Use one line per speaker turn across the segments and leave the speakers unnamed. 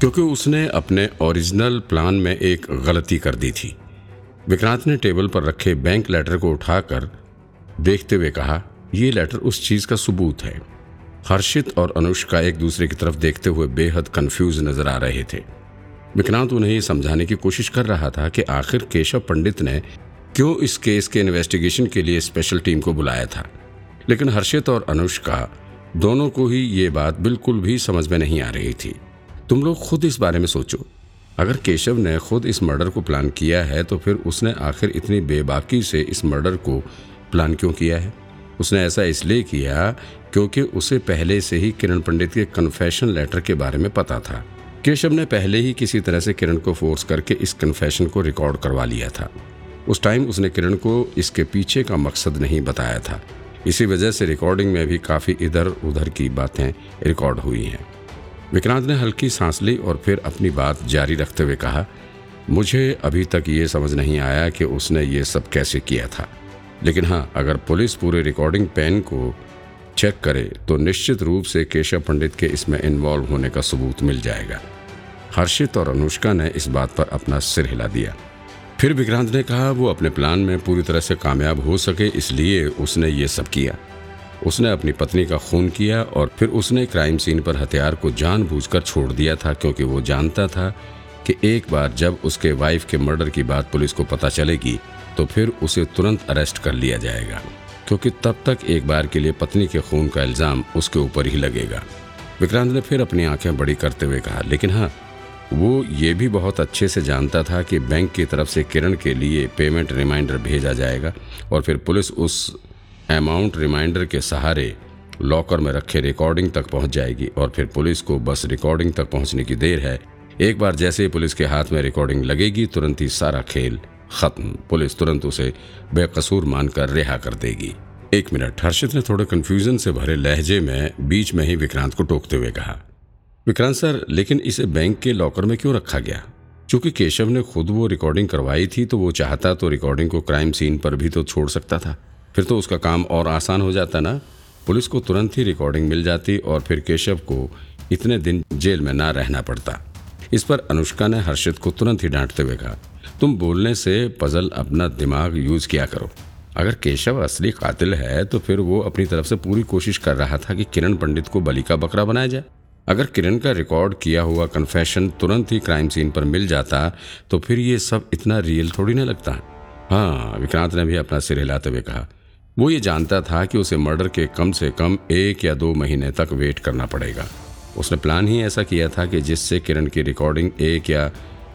क्योंकि उसने अपने ओरिजिनल प्लान में एक गलती कर दी थी। विक्रांत ने टेबल पर रखे बैंक लेटर को उठाकर देखते हुए कहा यह लेटर उस चीज़ का सबूत है। हर्षित और अनुष्का एक दूसरे की तरफ़ देखते हुए बेहद कंफ्यूज नज़र आ रहे थे। विक्रांत उन्हें ये समझाने की कोशिश कर रहा था कि आखिर केशव पंडित ने क्यों इस केस के इन्वेस्टिगेशन के लिए स्पेशल टीम को बुलाया था। लेकिन हर्षित और अनुष्का दोनों को ही ये बात बिल्कुल भी समझ में नहीं आ रही थी। तुम लोग खुद इस बारे में सोचो। अगर केशव ने खुद इस मर्डर को प्लान किया है तो फिर उसने आखिर इतनी बेबाकी से इस मर्डर को प्लान क्यों किया है? उसने ऐसा इसलिए किया क्योंकि उसे पहले से ही किरण पंडित के कन्फेशन लेटर के बारे में पता था। केशव ने पहले ही किसी तरह से किरण को फोर्स करके इस कन्फेशन को रिकॉर्ड करवा लिया था। उस टाइम उसने किरण को इसके पीछे का मकसद नहीं बताया था। इसी वजह से रिकॉर्डिंग में भी काफ़ी इधर उधर की बातें रिकॉर्ड हुई हैं। विक्रांत ने हल्की सांस ली और फिर अपनी बात जारी रखते हुए कहा, मुझे अभी तक ये समझ नहीं आया कि उसने ये सब कैसे किया था। लेकिन हाँ अगर पुलिस पूरे रिकॉर्डिंग पेन को चेक करे तो निश्चित रूप से केशव पंडित के इसमें इन्वॉल्व होने का सबूत मिल जाएगा। हर्षित और अनुष्का ने इस बात पर अपना सिर हिला दिया। फिर विक्रांत ने कहा, वो अपने प्लान में पूरी तरह से कामयाब हो सके, इसलिए उसने ये सब किया। उसने अपनी पत्नी का खून किया और फिर उसने क्राइम सीन पर हथियार को जानबूझकर छोड़ दिया था क्योंकि वो जानता था कि एक बार जब उसके वाइफ के मर्डर की बात पुलिस को पता चलेगी तो फिर उसे तुरंत अरेस्ट कर लिया जाएगा। क्योंकि तब तक एक बार के लिए पत्नी के खून का इल्ज़ाम उसके ऊपर ही लगेगा। विक्रांत ने फिर अपनी आँखें बड़ी करते हुए कहा, लेकिन हाँ वो ये भी बहुत अच्छे से जानता था कि बैंक की तरफ़ से किरण के लिए पेमेंट रिमाइंडर भेजा जाएगा और फिर पुलिस उस अमाउंट रिमाइंडर के सहारे लॉकर में रखे रिकॉर्डिंग तक पहुँच जाएगी और फिर पुलिस को बस रिकॉर्डिंग तक पहुँचने की देर है। एक बार जैसे ही पुलिस के हाथ में रिकॉर्डिंग लगेगी, तुरंत ही सारा खेल खत्म। पुलिस तुरंत उसे बेकसूर मानकर रिहा कर देगी। एक मिनट, हर्षित ने थोड़े कन्फ्यूज़न से भरे लहजे में बीच में ही विक्रांत को टोकते हुए कहा, विक्रांत सर, लेकिन इसे बैंक के लॉकर में क्यों रखा गया? चूँकि केशव ने खुद वो रिकॉर्डिंग करवाई थी तो वो चाहता तो रिकॉर्डिंग को क्राइम सीन पर भी तो छोड़ सकता था। फिर तो उसका काम और आसान हो जाता ना। पुलिस को तुरंत ही रिकॉर्डिंग मिल जाती और फिर केशव को इतने दिन जेल में ना रहना पड़ता। इस पर अनुष्का ने हर्षित को तुरंत ही डांटते हुए कहा, तुम बोलने से पजल अपना दिमाग यूज़ किया करो। अगर केशव असली कातिल है तो फिर वो अपनी तरफ़ से पूरी कोशिश कर रहा था कि किरण पंडित को बलि का बकरा बनाया जाए। अगर किरण का रिकॉर्ड किया हुआ कन्फेशन तुरंत ही क्राइम सीन पर मिल जाता तो फिर ये सब इतना रियल थोड़ी ना लगता। हाँ विक्रांत ने भी अपना सिर हिलाते हुए कहा वो ये जानता था कि उसे मर्डर के कम से कम एक या दो महीने तक वेट करना पड़ेगा। उसने प्लान ही ऐसा किया था कि जिससे किरण की रिकॉर्डिंग एक या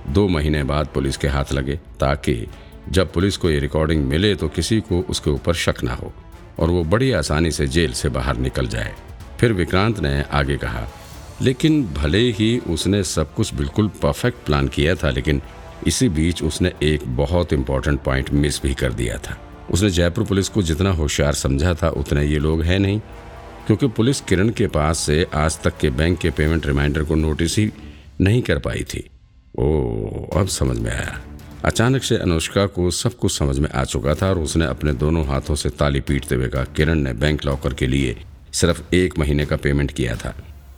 दो महीने बाद पुलिस के हाथ लगे, ताकि जब पुलिस को ये रिकॉर्डिंग मिले तो किसी को उसके ऊपर शक ना हो और वो बड़ी आसानी से जेल से बाहर निकल जाए। फिर विक्रांत ने आगे कहा, लेकिन भले ही उसने सब कुछ बिल्कुल परफेक्ट प्लान किया था, लेकिन इसी बीच उसने एक बहुत इंपॉर्टेंट पॉइंट मिस भी कर दिया था। उसने जयपुर पुलिस को जितना होशियार समझा था, उतने ये लोग हैं नहीं। क्योंकि पुलिस किरण के पास से आज तक के बैंक के पेमेंट रिमाइंडर को नोटिस ही नहीं कर पाई थी। ओ, अब समझ में आया। अचानक से अनुष्का को सब कुछ समझ में आ चुका था और उसने अपने दोनों हाथों से ताली पीटते हुए कहा, किरण ने बैंक लॉकर के लिए सिर्फ़ एक महीने का पेमेंट किया था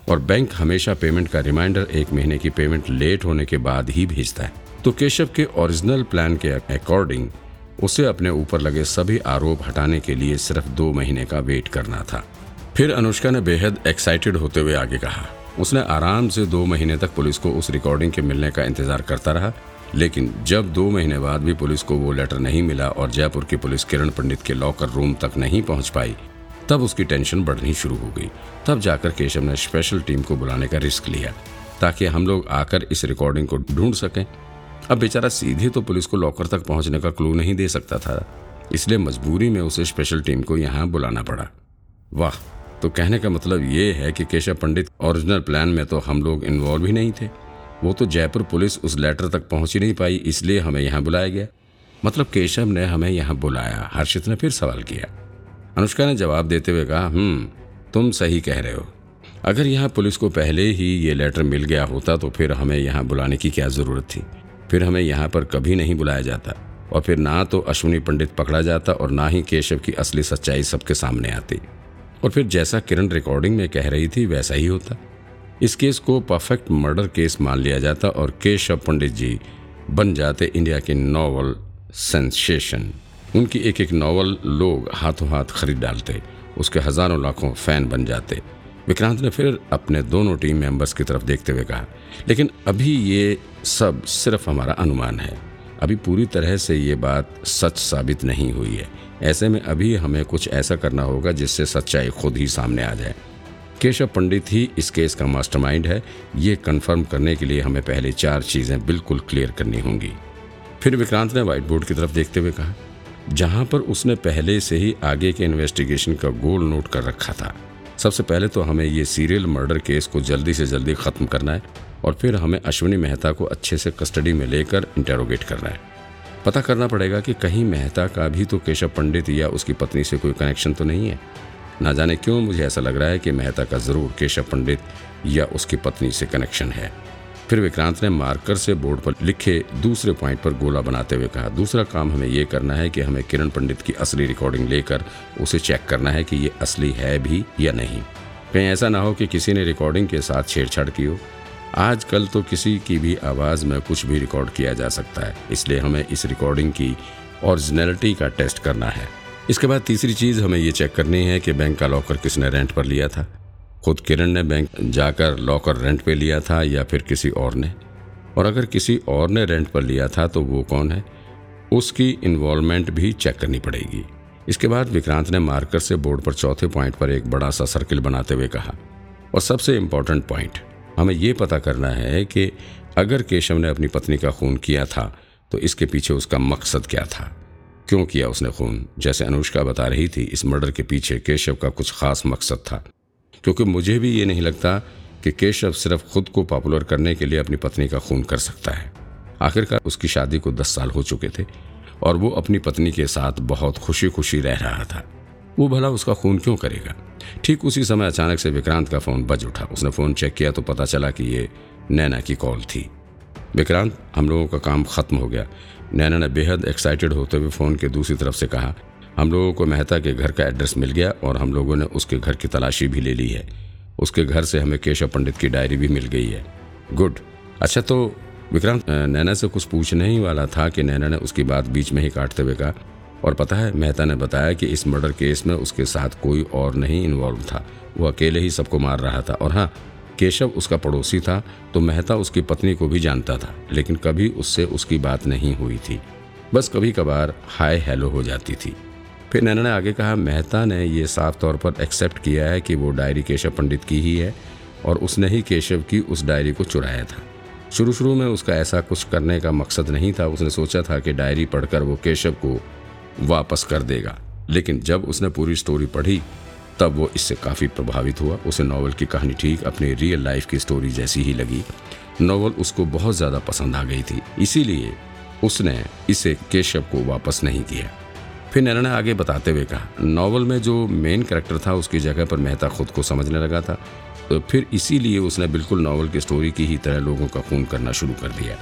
और बैंक हमेशा पेमेंट का रिमाइंडर एक महीने की पेमेंट लेट होने के बाद ही भेजता है। तो केशव के ओरिजिनल प्लान के अकॉर्डिंग उसे अपने ऊपर लगे सभी आरोप हटाने के लिए सिर्फ़ दो महीने का वेट करना था। फिर अनुष्का ने बेहद एक्साइटेड होते हुए आगे कहा। उसने आराम से दो महीने तक पुलिस को उस रिकॉर्डिंग के मिलने का इंतज़ार करता रहा, लेकिन जब दो महीने बाद भी पुलिस को वो लेटर नहीं मिला और जयपुर की पुलिस किरण पंडित के लॉकर रूम तक नहीं पहुँच पाई, तब उसकी टेंशन बढ़नी शुरू हो गई। तब जाकर केशव ने स्पेशल टीम को बुलाने का रिस्क लिया, ताकि हम लोग आकर इस रिकॉर्डिंग को ढूंढ सकें। अब बेचारा सीधे तो पुलिस को लॉकर तक पहुँचने का क्लू नहीं दे सकता था। इसलिए मजबूरी में उसे स्पेशल टीम को यहाँ बुलाना पड़ा। वाह तो कहने का मतलब ये है कि केशव पंडित ओरिजिनल प्लान में तो हम लोग इन्वॉल्व ही नहीं थे। वो तो जयपुर पुलिस उस लेटर तक पहुँच ही नहीं पाई, इसलिए हमें यहाँ बुलाया गया। मतलब केशव ने हमें यहाँ बुलाया, हर्षित ने फिर सवाल किया। अनुष्का ने जवाब देते हुए कहा हम्म तुम सही कह रहे हो। अगर यहाँ पुलिस को पहले ही ये लेटर मिल गया होता तो फिर हमें यहाँ बुलाने की क्या ज़रूरत थी? फिर हमें यहाँ पर कभी नहीं बुलाया जाता और फिर ना तो अश्विनी पंडित पकड़ा जाता और ना ही केशव की असली सच्चाई सबके सामने आती। और फिर जैसा किरण रिकॉर्डिंग में कह रही थी, वैसा ही होता। इस केस को परफेक्ट मर्डर केस मान लिया जाता और केशव पंडित जी बन जाते इंडिया के नॉवल सेंसेशन उनकी एक एक नॉवल लोग हाथों हाथ खरीद डालते, उसके हज़ारों लाखों फ़ैन बन जाते। विक्रांत ने फिर अपने दोनों टीम मेंबर्स की तरफ़ देखते हुए कहा, लेकिन अभी ये सब सिर्फ़ हमारा अनुमान है। अभी पूरी तरह से ये बात सच साबित नहीं हुई है। ऐसे में अभी हमें कुछ ऐसा करना होगा जिससे सच्चाई खुद ही सामने आ जाए। केशव पंडित ही इस केस का मास्टरमाइंड है। ये कंफर्म करने के लिए हमें पहले चार चीज़ें बिल्कुल क्लियर करनी होंगी। फिर विक्रांत ने व्हाइट बोर्ड की तरफ़ देखते हुए कहा, जहाँ पर उसने पहले से ही आगे के इन्वेस्टिगेशन का गोल नोट कर रखा था। सबसे पहले तो हमें ये सीरियल मर्डर केस को जल्दी से जल्दी ख़त्म करना है और फिर हमें अश्विनी मेहता को अच्छे से कस्टडी में लेकर इंटेरोगेट करना है। पता करना पड़ेगा कि कहीं मेहता का भी तो केशव पंडित या उसकी पत्नी से कोई कनेक्शन तो नहीं है। ना जाने क्यों मुझे ऐसा लग रहा है कि मेहता का ज़रूर केशव पंडित या उसकी पत्नी से कनेक्शन है। फिर विक्रांत ने मार्कर से बोर्ड पर लिखे दूसरे पॉइंट पर गोला बनाते हुए कहा, दूसरा काम हमें यह करना है कि हमें किरण पंडित की असली रिकॉर्डिंग लेकर उसे चेक करना है कि ये असली है भी या नहीं। कहीं ऐसा ना हो कि किसी ने रिकॉर्डिंग के साथ छेड़छाड़ की हो। आजकल तो किसी की भी आवाज़ में कुछ भी रिकॉर्ड किया जा सकता है, इसलिए हमें इस रिकॉर्डिंग की ओरिजिनलिटी का टेस्ट करना है। इसके बाद तीसरी चीज़ हमें ये चेक करनी है कि बैंक का लॉकर किसने रेंट पर लिया था। खुद किरण ने बैंक जाकर लॉकर रेंट पे लिया था या फिर किसी और ने? और अगर किसी और ने रेंट पर लिया था तो वो कौन है? उसकी इन्वॉल्वमेंट भी चेक करनी पड़ेगी। इसके बाद विक्रांत ने मार्कर से बोर्ड पर चौथे पॉइंट पर एक बड़ा सा सर्किल बनाते हुए कहा। और सबसे इम्पोर्टेंट पॉइंट हमें ये पता करना है कि अगर केशव ने अपनी पत्नी का खून किया था तो इसके पीछे उसका मकसद क्या था? क्यों किया उसने खून? जैसे अनुष्का बता रही थी, इस मर्डर के पीछे केशव का कुछ खास मकसद था। क्योंकि मुझे भी ये नहीं लगता कि केशव सिर्फ़ खुद को पॉपुलर करने के लिए अपनी पत्नी का खून कर सकता है। आखिरकार उसकी शादी को दस साल हो चुके थे और वो अपनी पत्नी के साथ बहुत खुशी खुशी रह रहा था। वो भला उसका खून क्यों करेगा? ठीक उसी समय अचानक से विक्रांत का फ़ोन बज उठा। उसने फ़ोन चेक किया तो पता चला कि ये नैना की कॉल थी। विक्रांत, हम लोगों का काम खत्म हो गया। नैना ने बेहद एक्साइटेड होते हुए फ़ोन के दूसरी तरफ़ से कहा हम लोगों को मेहता के घर का एड्रेस मिल गया और हम लोगों ने उसके घर की तलाशी भी ले ली है। उसके घर से हमें केशव पंडित की डायरी भी मिल गई है। गुड। अच्छा तो विक्रांत नैना से कुछ पूछने ही वाला था कि नैना ने उसकी बात बीच में ही काटते हुए कहा। और पता है, मेहता ने बताया कि इस मर्डर केस में उसके साथ कोई और नहीं इन्वॉल्व था। वो अकेले ही सबको मार रहा था। और हाँ केशव उसका पड़ोसी था तो मेहता उसकी पत्नी को भी जानता था, लेकिन कभी उससे उसकी बात नहीं हुई थी। बस कभी कभार हाय हेलो हो जाती थी। फिर नैना ने आगे कहा, मेहता ने यह साफ़ तौर पर एक्सेप्ट किया है कि वो डायरी केशव पंडित की ही है और उसने ही केशव की उस डायरी को चुराया था। शुरू शुरू में उसका ऐसा कुछ करने का मकसद नहीं था। उसने सोचा था कि डायरी पढ़कर वो केशव को वापस कर देगा। लेकिन जब उसने पूरी स्टोरी पढ़ी, तब वो इससे काफ़ी प्रभावित हुआ। उसे नावल की कहानी ठीक, अपनी रियल लाइफ की स्टोरी जैसी ही लगी। नावल उसको बहुत ज़्यादा पसंद आ गई थी। इसीलिए उसने इसे केशव को वापस नहीं किया। फिर नैना ने आगे बताते हुए कहा, नावल में जो मेन कैरेक्टर था, उसकी जगह पर मेहता खुद को समझने लगा था। तो फिर इसीलिए उसने बिल्कुल नावल की स्टोरी की ही तरह लोगों का खून करना शुरू कर दिया।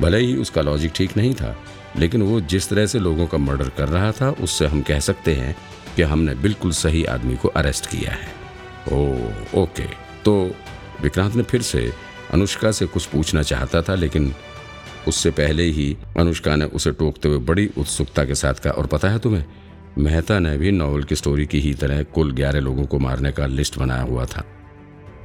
भले ही उसका लॉजिक ठीक नहीं था, लेकिन वो जिस तरह से लोगों का मर्डर कर रहा था, उससे हम कह सकते हैं कि हमने बिल्कुल सही आदमी को अरेस्ट किया है। Oh, okay. तो विक्रांत ने फिर से अनुष्का से कुछ पूछना चाहता था, लेकिन उससे पहले ही अनुष्का ने उसे टोकते हुए बड़ी उत्सुकता के साथ कहा, और पता है तुम्हें, मेहता ने भी नॉवल की स्टोरी की ही तरह कुल ग्यारह लोगों को मारने का लिस्ट बनाया हुआ था।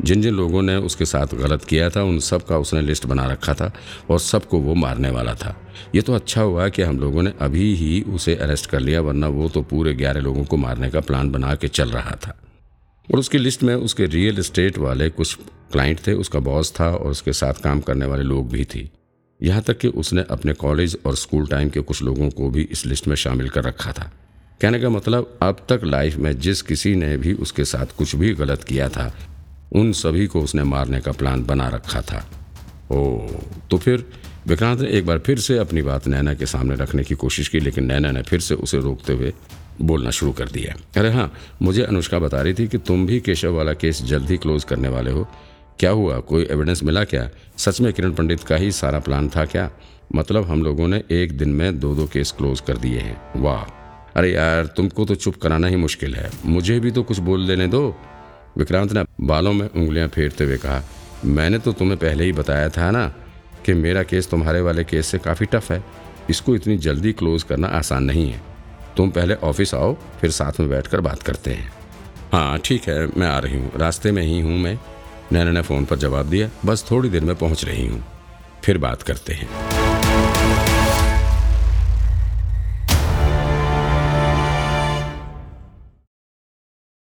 जिन जिन लोगों ने उसके साथ गलत किया था, उन सब का उसने लिस्ट बना रखा था और सबको वो मारने वाला था। ये तो अच्छा हुआ कि हम लोगों ने अभी ही उसे अरेस्ट कर लिया, वरना वो तो पूरे ग्यारह लोगों को मारने का प्लान बना के चल रहा था। और उसकी लिस्ट में उसके रियल इस्टेट वाले कुछ क्लाइंट थे, उसका बॉस था और उसके साथ काम करने वाले लोग भी थी। यहाँ तक कि उसने अपने कॉलेज और स्कूल टाइम के कुछ लोगों को भी इस लिस्ट में शामिल कर रखा था। कहने का मतलब अब तक लाइफ में जिस किसी ने भी उसके साथ कुछ भी गलत किया था, उन सभी को उसने मारने का प्लान बना रखा था। ओ तो फिर विक्रांत ने एक बार फिर से अपनी बात नैना के सामने रखने की कोशिश की, लेकिन नैना ने फिर से उसे रोकते हुए बोलना शुरू कर दिया। अरे हाँ मुझे अनुष्का बता रही थी कि तुम भी केशव वाला केस जल्द ही क्लोज करने वाले हो। क्या हुआ? कोई एविडेंस मिला क्या? सच में किरण पंडित का ही सारा प्लान था क्या? मतलब हम लोगों ने एक दिन में दो दो केस क्लोज कर दिए हैं। वाह! अरे यार, तुमको तो चुप कराना ही मुश्किल है। मुझे भी तो कुछ बोल देने दो। विक्रांत ने बालों में उंगलियाँ फेरते हुए कहा, मैंने तो तुम्हें पहले ही बताया था ना कि मेरा केस तुम्हारे वाले केस से काफ़ी टफ है। इसको इतनी जल्दी क्लोज करना आसान नहीं है। तुम पहले ऑफ़िस आओ, फिर साथ में बैठकर बात करते हैं। हाँ ठीक है, मैं आ रही हूँ। रास्ते में ही हूँ मैं। नैना ने फ़ोन पर जवाब दिया, बस थोड़ी देर में पहुँच रही हूँ। फिर बात करते हैं।